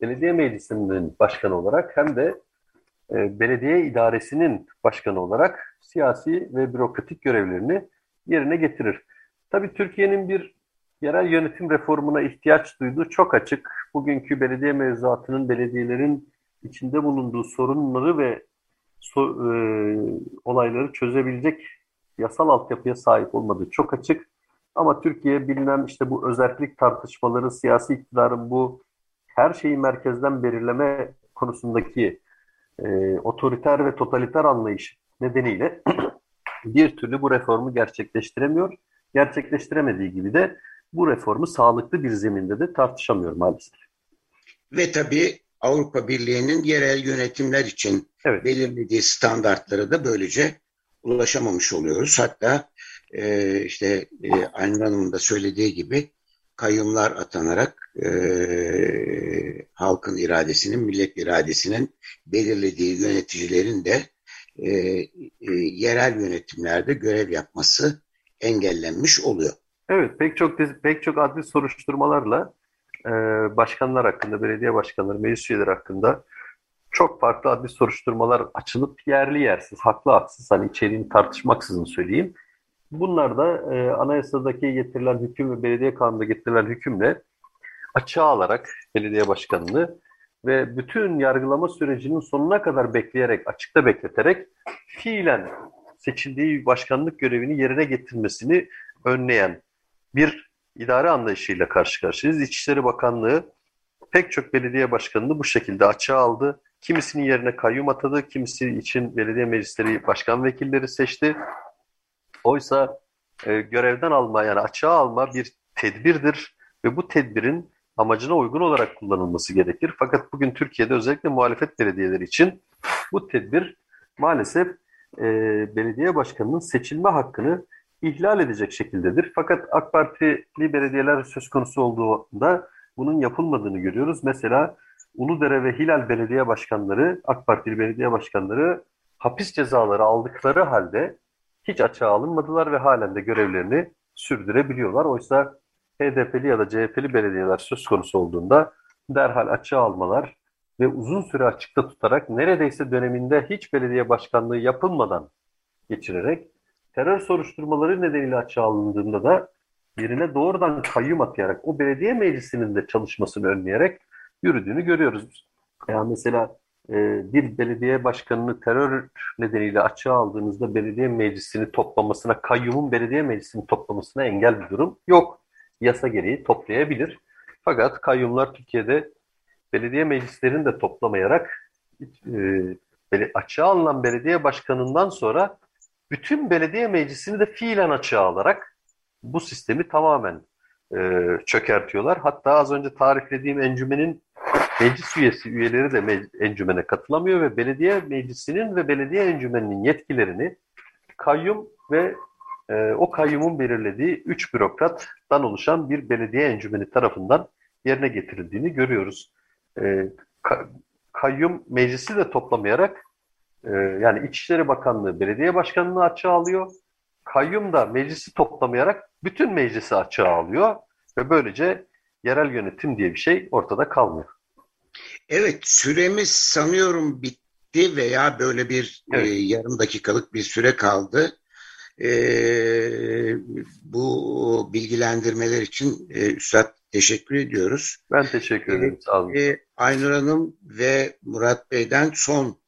belediye meclisinin başkanı olarak hem de e, belediye idaresinin başkanı olarak siyasi ve bürokratik görevlerini yerine getirir. Tabii Türkiye'nin bir yerel yönetim reformuna ihtiyaç duyduğu çok açık. Bugünkü belediye mevzuatının belediyelerin içinde bulunduğu sorunları ve so, e, olayları çözebilecek yasal altyapıya sahip olmadığı çok açık. Ama Türkiye bilinen işte bu özellik tartışmaları, siyasi iktidarın bu her şeyi merkezden belirleme konusundaki e, otoriter ve totaliter anlayış nedeniyle bir türlü bu reformu gerçekleştiremiyor. Gerçekleştiremediği gibi de bu reformu sağlıklı bir zeminde de tartışamıyor maalesef. Ve tabii Avrupa Birliği'nin yerel yönetimler için evet. belirlediği standartlara da böylece ulaşamamış oluyoruz. Hatta e, işte e, Aynur Hanım'ın da söylediği gibi kayyumlar atanarak e, halkın iradesinin, millet iradesinin belirlediği yöneticilerin de e, e, yerel yönetimlerde görev yapması engellenmiş oluyor. Evet, pek çok pek çok adli soruşturmalarla e, başkanlar hakkında, belediye başkanları, meclis üyeleri hakkında çok farklı adli soruşturmalar açılıp yerli yersiz, haklı haksız hani içeriğini tartışmaksızın söyleyeyim. Bunlar da e, anayasadaki getirilen hüküm ve belediye kanununda getirilen hükümle açığa alarak belediye başkanını ve bütün yargılama sürecinin sonuna kadar bekleyerek, açıkta bekleterek fiilen seçildiği başkanlık görevini yerine getirmesini önleyen bir idare anlayışıyla karşı karşıyayız. İçişleri Bakanlığı pek çok belediye başkanını bu şekilde açığa aldı. Kimisinin yerine kayyum atadı, kimisi için belediye meclisleri başkan vekilleri seçti. Oysa e, görevden alma yani açığa alma bir tedbirdir ve bu tedbirin amacına uygun olarak kullanılması gerekir. Fakat bugün Türkiye'de özellikle muhalefet belediyeleri için bu tedbir maalesef e, belediye başkanının seçilme hakkını ihlal edecek şekildedir. Fakat AK Partili belediyeler söz konusu olduğunda bunun yapılmadığını görüyoruz. Mesela Uludere ve Hilal belediye başkanları, AK Partili belediye başkanları hapis cezaları aldıkları halde hiç açığa alınmadılar ve halen de görevlerini sürdürebiliyorlar. Oysa HDP'li ya da CHP'li belediyeler söz konusu olduğunda derhal açığa almalar ve uzun süre açıkta tutarak neredeyse döneminde hiç belediye başkanlığı yapılmadan geçirerek terör soruşturmaları nedeniyle açığa alındığında da yerine doğrudan kayyum atayarak o belediye meclisinin de çalışmasını önleyerek yürüdüğünü görüyoruz. Yani mesela e, bir belediye başkanını terör nedeniyle açığa aldığınızda belediye meclisini toplamasına, kayyumun belediye meclisini toplamasına engel bir durum yok. Yasa gereği toplayabilir. Fakat kayyumlar Türkiye'de belediye meclislerini de toplamayarak e, açığa alınan belediye başkanından sonra bütün belediye meclisini de fiilen açığa alarak bu sistemi tamamen e, çökertiyorlar. Hatta az önce tariflediğim encümenin meclis üyesi üyeleri de encümene katılamıyor ve belediye meclisinin ve belediye encümeninin yetkilerini kayyum ve e, o kayyumun belirlediği üç bürokrattan oluşan bir belediye encümeni tarafından yerine getirildiğini görüyoruz. E, ka, kayyum meclisi de toplamayarak e, yani İçişleri Bakanlığı belediye başkanlığı açığa alıyor. Kayyum da meclisi toplamayarak bütün meclisi açığa alıyor ve böylece yerel yönetim diye bir şey ortada kalmıyor. Evet süremiz sanıyorum bitti veya böyle bir evet. e, yarım dakikalık bir süre kaldı. E, bu bilgilendirmeler için e, Üstad teşekkür ediyoruz. Ben teşekkür ederim. E, Sağ olun. E, Aynur Hanım ve Murat Bey'den son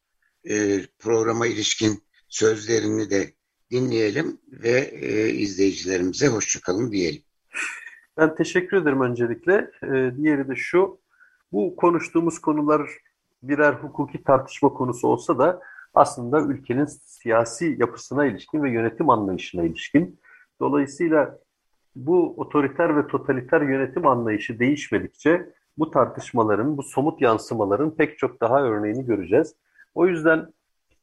e, programa ilişkin sözlerini de dinleyelim ve e, izleyicilerimize hoşçakalın diyelim. Ben teşekkür ederim öncelikle. E, diğeri de şu, bu konuştuğumuz konular birer hukuki tartışma konusu olsa da aslında ülkenin siyasi yapısına ilişkin ve yönetim anlayışına ilişkin. Dolayısıyla bu otoriter ve totaliter yönetim anlayışı değişmedikçe bu tartışmaların, bu somut yansımaların pek çok daha örneğini göreceğiz. O yüzden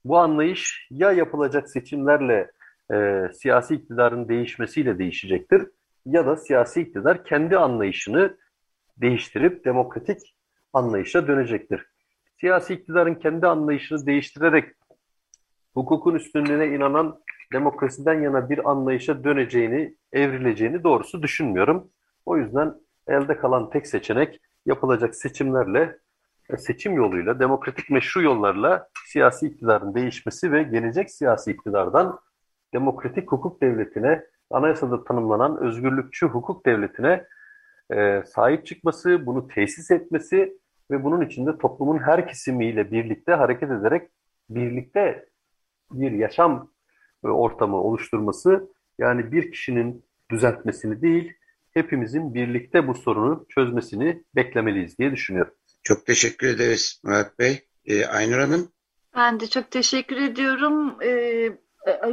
bu anlayış ya yapılacak seçimlerle e, siyasi iktidarın değişmesiyle değişecektir ya da siyasi iktidar kendi anlayışını değiştirip demokratik anlayışa dönecektir. siyasi iktidarın kendi anlayışını değiştirerek hukukun üstünlüğüne inanan demokrasiden yana bir anlayışa döneceğini, evrileceğini doğrusu düşünmüyorum. O yüzden elde kalan tek seçenek yapılacak seçimlerle, seçim yoluyla, demokratik meşru yollarla siyasi iktidarın değişmesi ve gelecek siyasi iktidardan demokratik hukuk devletine, anayasada tanımlanan özgürlükçü hukuk devletine e, sahip çıkması, bunu tesis etmesi ve bunun içinde toplumun her kesimiyle birlikte hareket ederek birlikte bir yaşam e, ortamı oluşturması yani bir kişinin düzeltmesini değil hepimizin birlikte bu sorunu çözmesini beklemeliyiz diye düşünüyorum. Çok teşekkür ederiz Murat Bey. Ee, Aynur Hanım? Ben de çok teşekkür ediyorum. Ee,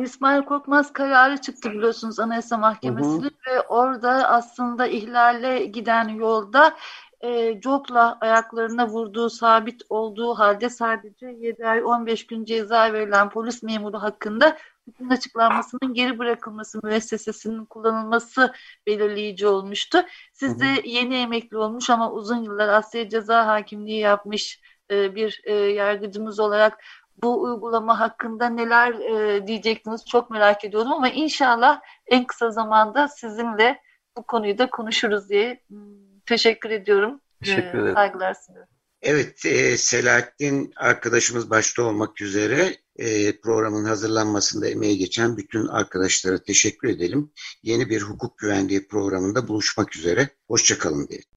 İsmail Korkmaz kararı çıktı biliyorsunuz Anayasa Mahkemesi'nin ve orada aslında ihlale giden yolda e, copla ayaklarına vurduğu sabit olduğu halde sadece 7 ay 15 gün ceza verilen polis memuru hakkında hükmün açıklanmasının geri bırakılması müessesesinin kullanılması belirleyici olmuştu. Siz de yeni emekli olmuş ama uzun yıllar Asya Ceza Hakimliği yapmış e, bir e, yargıcımız olarak bu uygulama hakkında neler e, diyecektiniz çok merak ediyorum ama inşallah en kısa zamanda sizinle bu konuyu da konuşuruz diye teşekkür ediyorum. Teşekkür ederim. Saygılar sunuyorum. Evet, e, Selahattin arkadaşımız başta olmak üzere e, programın hazırlanmasında emeği geçen bütün arkadaşlara teşekkür edelim. Yeni bir hukuk güvenliği programında buluşmak üzere. Hoşçakalın diyelim.